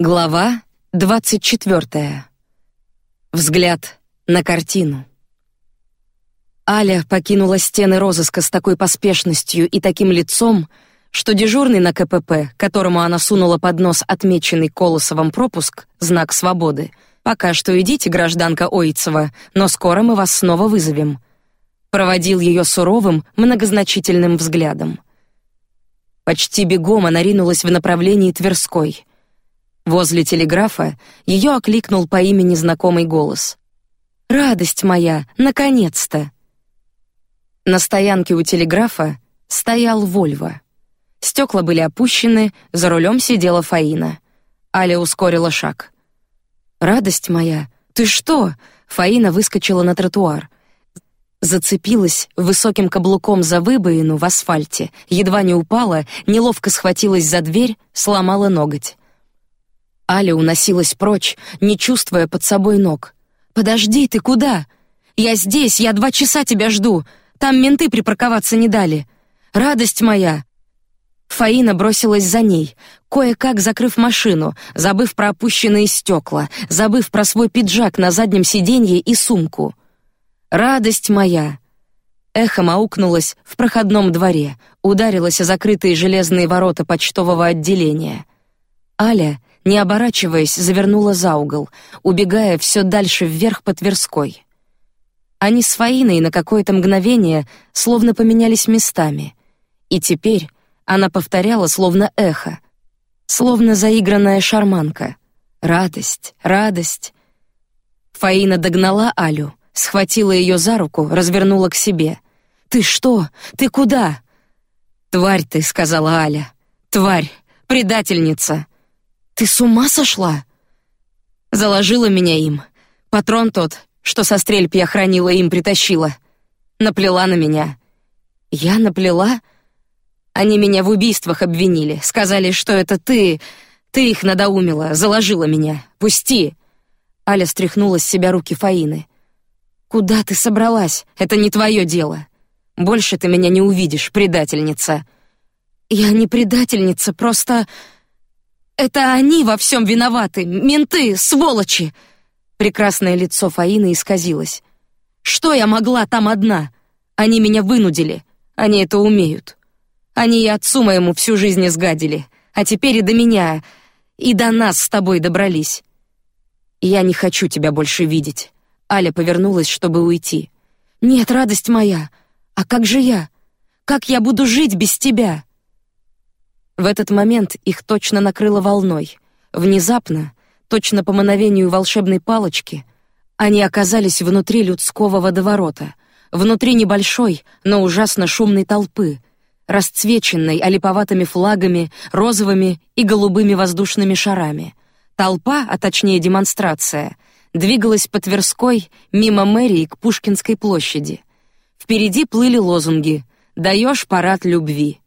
Глава двадцать четвертая. Взгляд на картину. Аля покинула стены розыска с такой поспешностью и таким лицом, что дежурный на КПП, которому она сунула под нос отмеченный Колосовым пропуск, знак свободы, пока что идите, гражданка Ойцева, но скоро мы вас снова вызовем, проводил ее суровым, многозначительным взглядом. Почти бегом она ринулась в направлении Тверской. Возле телеграфа ее окликнул по имени знакомый голос. Радость моя, наконец-то! На стоянке у телеграфа стоял Вольво. Стекла были опущены, за рулем сидела Фаина. Аля ускорила шаг. Радость моя, ты что? Фаина выскочила на тротуар. Зацепилась высоким каблуком за выбоину в асфальте, едва не упала, неловко схватилась за дверь, сломала ноготь. Аля уносилась прочь, не чувствуя под собой ног. Подожди, ты куда? Я здесь, я два часа тебя жду. Там менты припарковаться не дали. Радость моя. Фаина бросилась за ней, кое-как закрыв машину, забыв про опущенные стекла, забыв про свой пиджак на заднем сиденье и сумку. Радость моя. Эхо аукнулось в проходном дворе, ударилось о закрытые железные ворота почтового отделения. Аля не оборачиваясь, завернула за угол, убегая все дальше вверх по Тверской. Они с Фаиной на какое-то мгновение словно поменялись местами, и теперь она повторяла словно эхо, словно заигранная шарманка. Радость, радость. Фаина догнала Алю, схватила ее за руку, развернула к себе. Ты что? Ты куда? Тварь ты, сказала Аля. Тварь, предательница. Ты с ума сошла? Заложила меня им. Патрон тот, что со стрельб я хранила, им притащила. Наплела на меня. Я наплела? Они меня в убийствах обвинили, сказали, что это ты, ты их надоумила, заложила меня. Пусти. Аля стряхнула с себя руки Фаины. Куда ты собралась? Это не твое дело. Больше ты меня не увидишь, предательница. Я не предательница, просто это они во всем виноваты, менты, сволочи. Прекрасное лицо Фаины исказилось. Что я могла там одна? Они меня вынудили. Они это умеют. Они и отцу моему всю жизнь изгадили, а теперь и до меня, и до нас с тобой добрались. Я не хочу тебя больше видеть. Аля повернулась, чтобы уйти. Нет, радость моя. А как же я? Как я буду жить без тебя? В этот момент их точно накрыло волной. Внезапно, точно по мановению волшебной палочки, они оказались внутри людского водоворота, внутри небольшой, но ужасно шумной толпы, расцвеченной олиповатыми флагами, розовыми и голубыми воздушными шарами. Толпа, а точнее демонстрация, двигалась по Тверской мимо мэрии к Пушкинской площади. Впереди плыли лозунги: "Даешь парад любви".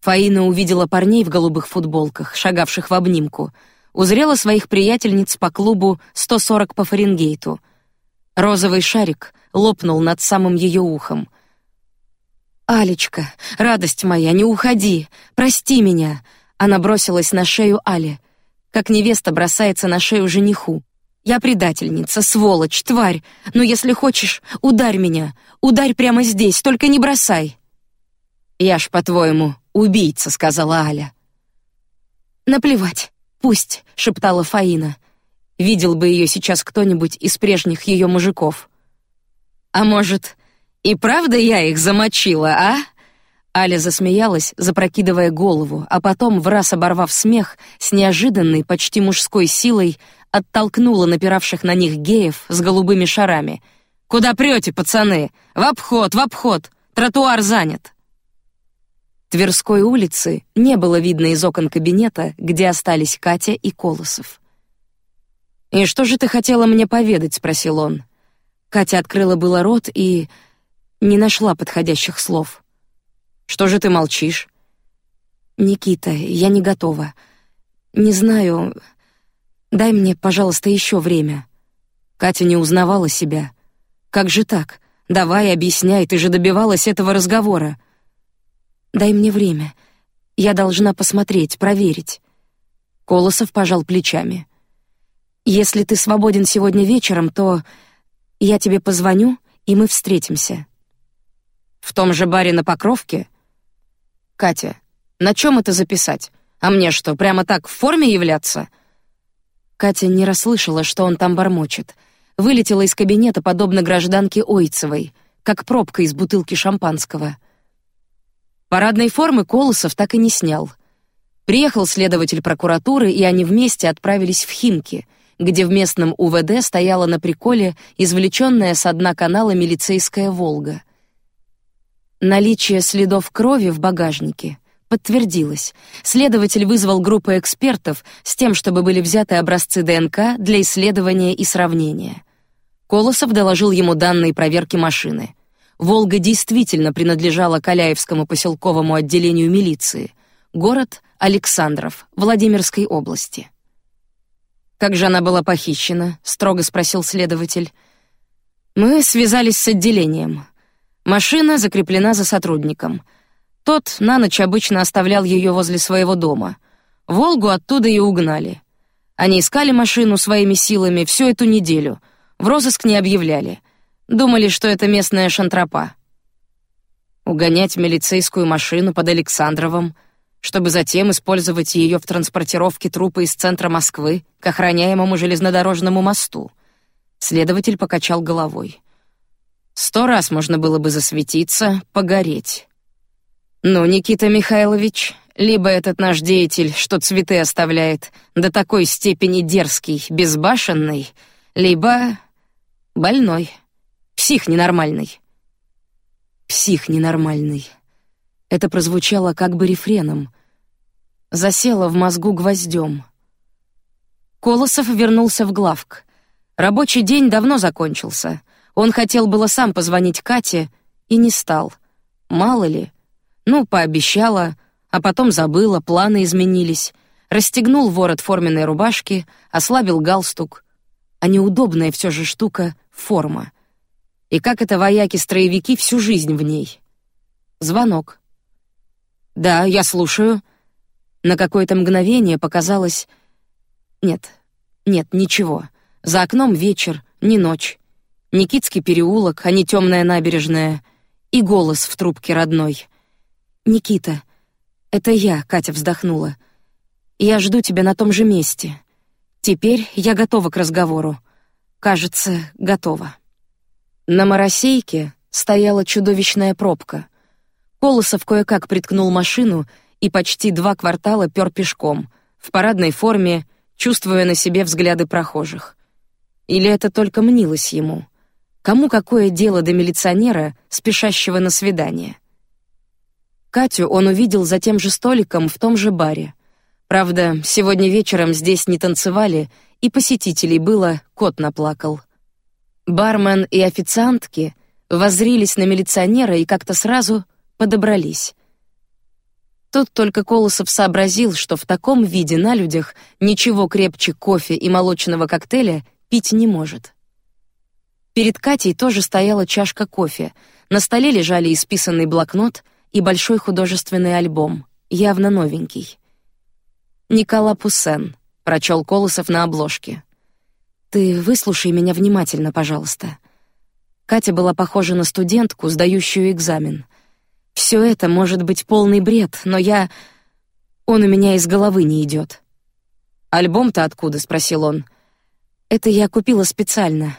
Фаина увидела парней в голубых футболках, шагавших в обнимку, узрела своих приятельниц по клубу 140 по Фаренгейту. Розовый шарик лопнул над самым ее ухом. Алечка, радость моя, не уходи, прости меня. Она бросилась на шею Али, как невеста бросается на шею жениху. Я предательница, сволочь, тварь. Но если хочешь, ударь меня, ударь прямо здесь, только не бросай. Я ж по-твоему убийца, сказала Аля. Наплевать, пусть, шептала Фаина. Видел бы ее сейчас кто-нибудь из прежних ее мужиков. А может, и правда я их замочила, а? Аля засмеялась, запрокидывая голову, а потом, в раз оборвав смех, с неожиданной, почти мужской силой оттолкнула напиравших на них геев с голубыми шарами. Куда прете, пацаны? В обход, в обход. Тротуар занят. Тверской улицы не было видно из окон кабинета, где остались Катя и Колосов. И что же ты хотела мне поведать? – спросил он. Катя открыла было рот и не нашла подходящих слов. Что же ты молчишь? Никита, я не готова. Не знаю. Дай мне, пожалуйста, еще время. Катя не узнавала себя. Как же так? Давай, объясняй, ты же добивалась этого разговора. Дай мне время. Я должна посмотреть, проверить. Колосов пожал плечами. Если ты свободен сегодня вечером, то я тебе позвоню, и мы встретимся. В том же баре на Покровке. Катя, на чем это записать? А мне что, прямо так в форме являться? Катя не расслышала, что он там бормочет. Вылетела из кабинета подобно гражданке Ойцевой, как пробка из бутылки шампанского. Парадной формы Колосов так и не снял. Приехал следователь прокуратуры, и они вместе отправились в Химки, где в местном УВД стояла на приколе извлеченная с дна канала милицейская Волга. Наличие следов крови в багажнике подтвердилось. Следователь вызвал группу экспертов с тем, чтобы были взяты образцы ДНК для исследования и сравнения. Колосов доложил ему данные проверки машины. Волга действительно принадлежала Каляевскому поселковому отделению милиции. Город Александров, Владимирской области. Как же она была похищена? строго спросил следователь. Мы связались с отделением. Машина закреплена за сотрудником. Тот на ночь обычно оставлял ее возле своего дома. Волгу оттуда и угнали. Они искали машину своими силами всю эту неделю. В розыск не объявляли. Думали, что это местная шантропа. Угонять милицейскую машину под Александровым, чтобы затем использовать ее в транспортировке трупа из центра Москвы к охраняемому железнодорожному мосту. Следователь покачал головой. Сто раз можно было бы засветиться, погореть. Ну, Никита Михайлович, либо этот наш деятель, что цветы оставляет, до такой степени дерзкий, безбашенный, либо больной, псих ненормальный. Псих ненормальный. Это прозвучало как бы рефреном. Засело в мозгу гвоздем. Колосов вернулся в главк. Рабочий день давно закончился. Он хотел было сам позвонить Кате и не стал. Мало ли. Ну, пообещала, а потом забыла, планы изменились. Расстегнул ворот форменной рубашки, ослабил галстук. А неудобная все же штука — форма. И как это вояки-строевики всю жизнь в ней. Звонок. «Да, я слушаю». На какое-то мгновение показалось... Нет, нет, ничего. За окном вечер, не ночь. Никитский переулок, а не темная набережная, и голос в трубке родной. Никита, это я, Катя вздохнула. Я жду тебя на том же месте. Теперь я готова к разговору. Кажется, готова. На моросейке стояла чудовищная пробка. Колосов кое-как приткнул машину и почти два квартала пер пешком, в парадной форме, чувствуя на себе взгляды прохожих. Или это только мнилось ему? Кому какое дело до милиционера, спешащего на свидание? Катю он увидел за тем же столиком в том же баре. Правда, сегодня вечером здесь не танцевали, и посетителей было, кот наплакал. Бармен и официантки воззрились на милиционера и как-то сразу подобрались. Тут только Колосов сообразил, что в таком виде на людях ничего крепче кофе и молочного коктейля пить не может. Перед Катей тоже стояла чашка кофе. На столе лежали исписанный блокнот и большой художественный альбом, явно новенький. Никола Пуссен, прочел Колосов на обложке. Ты выслушай меня внимательно, пожалуйста. Катя была похожа на студентку, сдающую экзамен. Все это может быть полный бред, но я, он у меня из головы не идет. Альбом-то откуда? спросил он. Это я купила специально.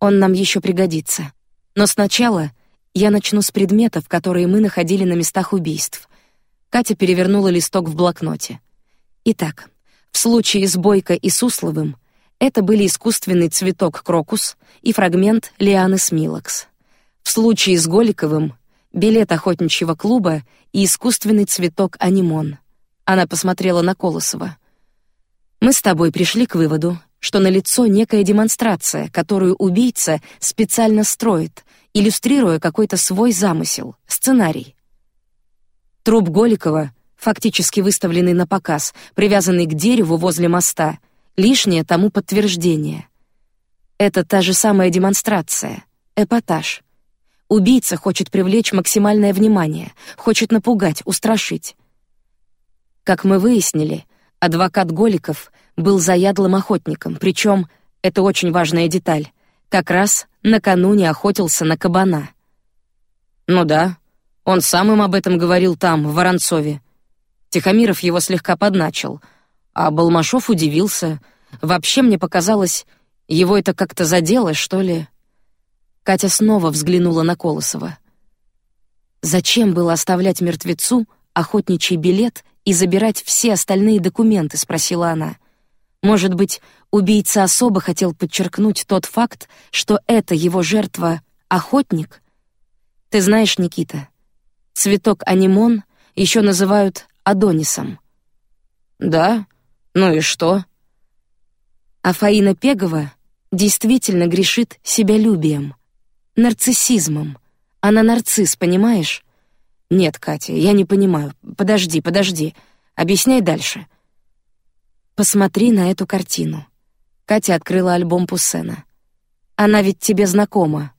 Он нам еще пригодится. Но сначала я начну с предметов, которые мы находили на местах убийств. Катя перевернула листок в блокноте. Итак, в случае с Бойко и Сусловым это были искусственный цветок крокус и фрагмент лианы смилакс. В случае с Голиковым билет охотничьего клуба и искусственный цветок анимон. Она посмотрела на Колосова. Мы с тобой пришли к выводу, что на лицо некая демонстрация, которую убийца специально строит, иллюстрируя какой-то свой замысел, сценарий. Труп Голикова, фактически выставленный на показ, привязанный к дереву возле моста, лишнее тому подтверждение. Это та же самая демонстрация, эпатаж. Убийца хочет привлечь максимальное внимание, хочет напугать, устрашить. Как мы выяснили, Адвокат Голиков был заядлым охотником, причем это очень важная деталь. Как раз накануне охотился на кабана. Ну да, он сам им об этом говорил там, в Воронцове. Тихомиров его слегка подначил, а Балмашов удивился. Вообще мне показалось, его это как-то задело, что ли. Катя снова взглянула на Колосова. Зачем было оставлять мертвецу охотничий билет и забирать все остальные документы, спросила она. Может быть, убийца особо хотел подчеркнуть тот факт, что это его жертва охотник? Ты знаешь, Никита, цветок анимон еще называют адонисом. Да? Ну и что? А Пегова действительно грешит себялюбием, нарциссизмом. Она нарцисс, понимаешь? Нет, Катя, я не понимаю. Подожди, подожди. Объясняй дальше. Посмотри на эту картину. Катя открыла альбом Пуссена. Она ведь тебе знакома.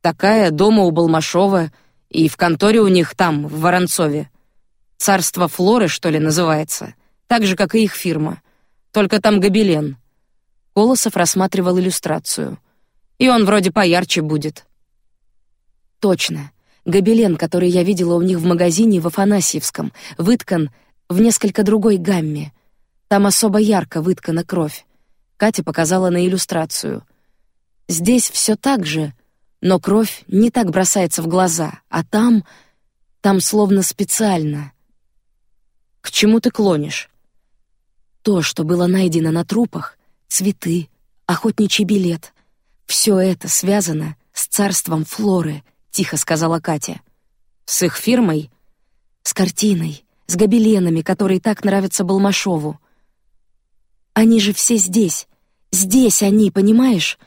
Такая дома у Балмашова и в конторе у них там в Воронцове. Царство Флоры, что ли, называется, так же как и их фирма. Только там гобелен. Колосов рассматривал иллюстрацию. И он вроде поярче будет. Точно. Гобелен, который я видела у них в магазине в Афанасьевском, выткан в несколько другой гамме. Там особо ярко выткана кровь. Катя показала на иллюстрацию. Здесь все так же, но кровь не так бросается в глаза, а там, там словно специально. К чему ты клонишь? То, что было найдено на трупах, цветы, охотничий билет, все это связано с царством Флоры, тихо сказала Катя. С их фирмой, с картиной, с гобеленами, которые так нравятся Балмашову. Они же все здесь, здесь они, понимаешь?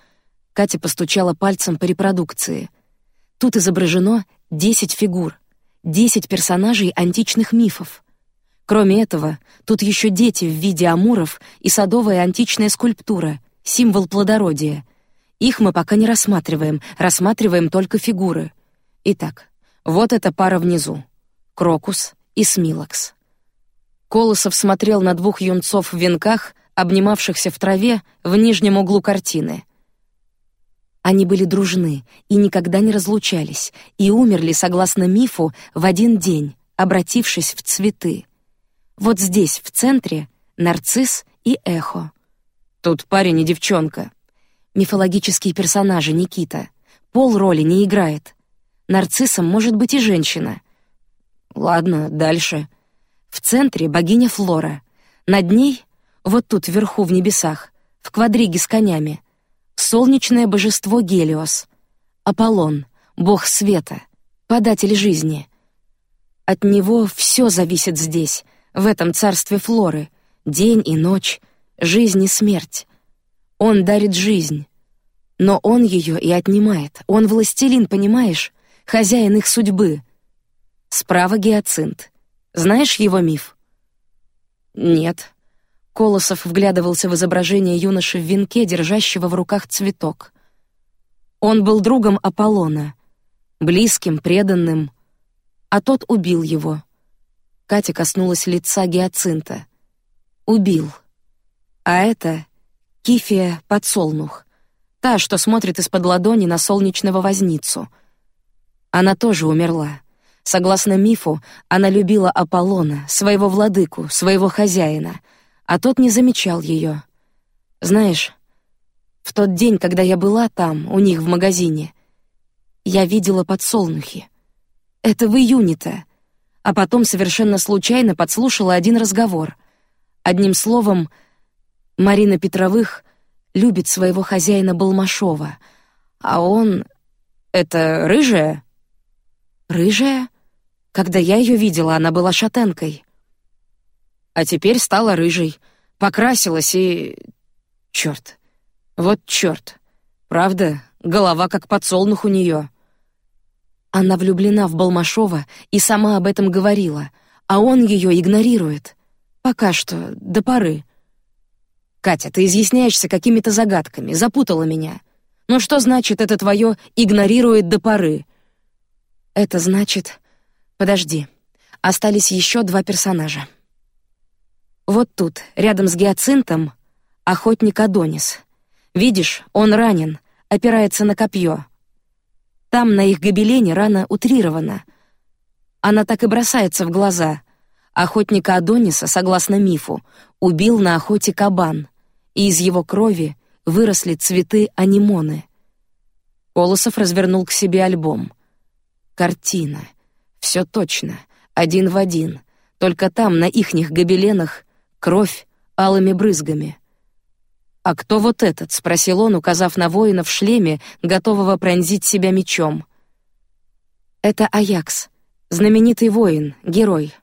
Катя постучала пальцем по репродукции. Тут изображено десять фигур, десять персонажей античных мифов. Кроме этого, тут еще дети в виде амуров и садовая античная скульптура, символ плодородия. Их мы пока не рассматриваем, рассматриваем только фигуры. Итак, вот эта пара внизу: Крокус и Смилакс. Колосов смотрел на двух юнцов в венках, обнимавшихся в траве в нижнем углу картины. Они были дружны и никогда не разлучались, и умерли, согласно мифу, в один день, обратившись в цветы. Вот здесь, в центре, нарцисс и эхо. Тут парень и девчонка. Мифологические персонажи Никита. Пол роли не играет. Нарциссом может быть и женщина. Ладно, дальше. В центре богиня Флора. Над ней, вот тут вверху в небесах, в квадриге с конями, солнечное божество Гелиос, Аполлон, бог света, податель жизни. От него все зависит здесь, в этом царстве Флоры, день и ночь, жизнь и смерть. Он дарит жизнь, но он ее и отнимает. Он властелин, понимаешь? хозяин их судьбы. Справа гиацинт. Знаешь его миф? Нет. Колосов вглядывался в изображение юноши в венке, держащего в руках цветок. Он был другом Аполлона, близким, преданным, а тот убил его. Катя коснулась лица гиацинта. Убил. А это Кифия подсолнух, та, что смотрит из-под ладони на солнечного возницу — она тоже умерла. Согласно мифу, она любила Аполлона, своего владыку, своего хозяина, а тот не замечал ее. Знаешь, в тот день, когда я была там, у них в магазине, я видела подсолнухи. Это в июне-то. А потом совершенно случайно подслушала один разговор. Одним словом, Марина Петровых любит своего хозяина Балмашова, а он... Это рыжая? Рыжая? Когда я ее видела, она была шатенкой. А теперь стала рыжей, покрасилась и... Черт. Вот черт. Правда, голова как подсолнух у нее. Она влюблена в Балмашова и сама об этом говорила, а он ее игнорирует. Пока что, до поры. Катя, ты изъясняешься какими-то загадками, запутала меня. Ну что значит это твое игнорирует до поры? Это значит... Подожди. Остались еще два персонажа. Вот тут, рядом с гиацинтом, охотник Адонис. Видишь, он ранен, опирается на копье. Там на их гобелене рана утрирована. Она так и бросается в глаза. Охотника Адониса, согласно мифу, убил на охоте кабан, и из его крови выросли цветы анимоны. Колосов развернул к себе альбом. Картина. Все точно, один в один. Только там, на ихних гобеленах, кровь алыми брызгами. А кто вот этот? – спросил он, указав на воина в шлеме, готового пронзить себя мечом. Это Аякс, знаменитый воин, герой.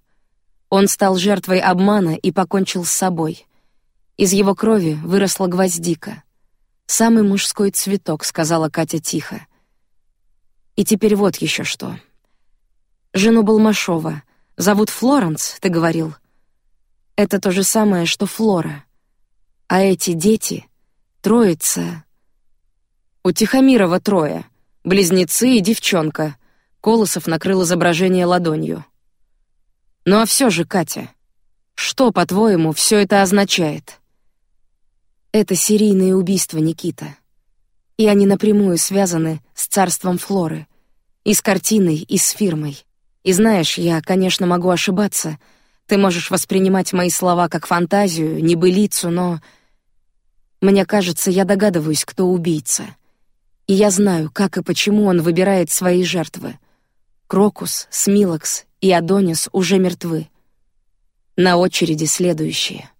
Он стал жертвой обмана и покончил с собой. Из его крови выросла гвоздика. Самый мужской цветок, сказала Катя тихо. И теперь вот еще что. Жену Балмашова зовут Флоренс, ты говорил. Это то же самое, что Флора. А эти дети, троица... У Тихомирова трое, близнецы и девчонка. Колосов накрыл изображение ладонью. Ну а все же, Катя, что, по-твоему, все это означает? Это серийные убийства, Никита. И они напрямую связаны с царством Флоры, и с картиной, и с фирмой. И знаешь, я, конечно, могу ошибаться, ты можешь воспринимать мои слова как фантазию, небылицу, но мне кажется, я догадываюсь, кто убийца. И я знаю, как и почему он выбирает свои жертвы. Крокус, Смилакс и Адонис уже мертвы. На очереди следующие.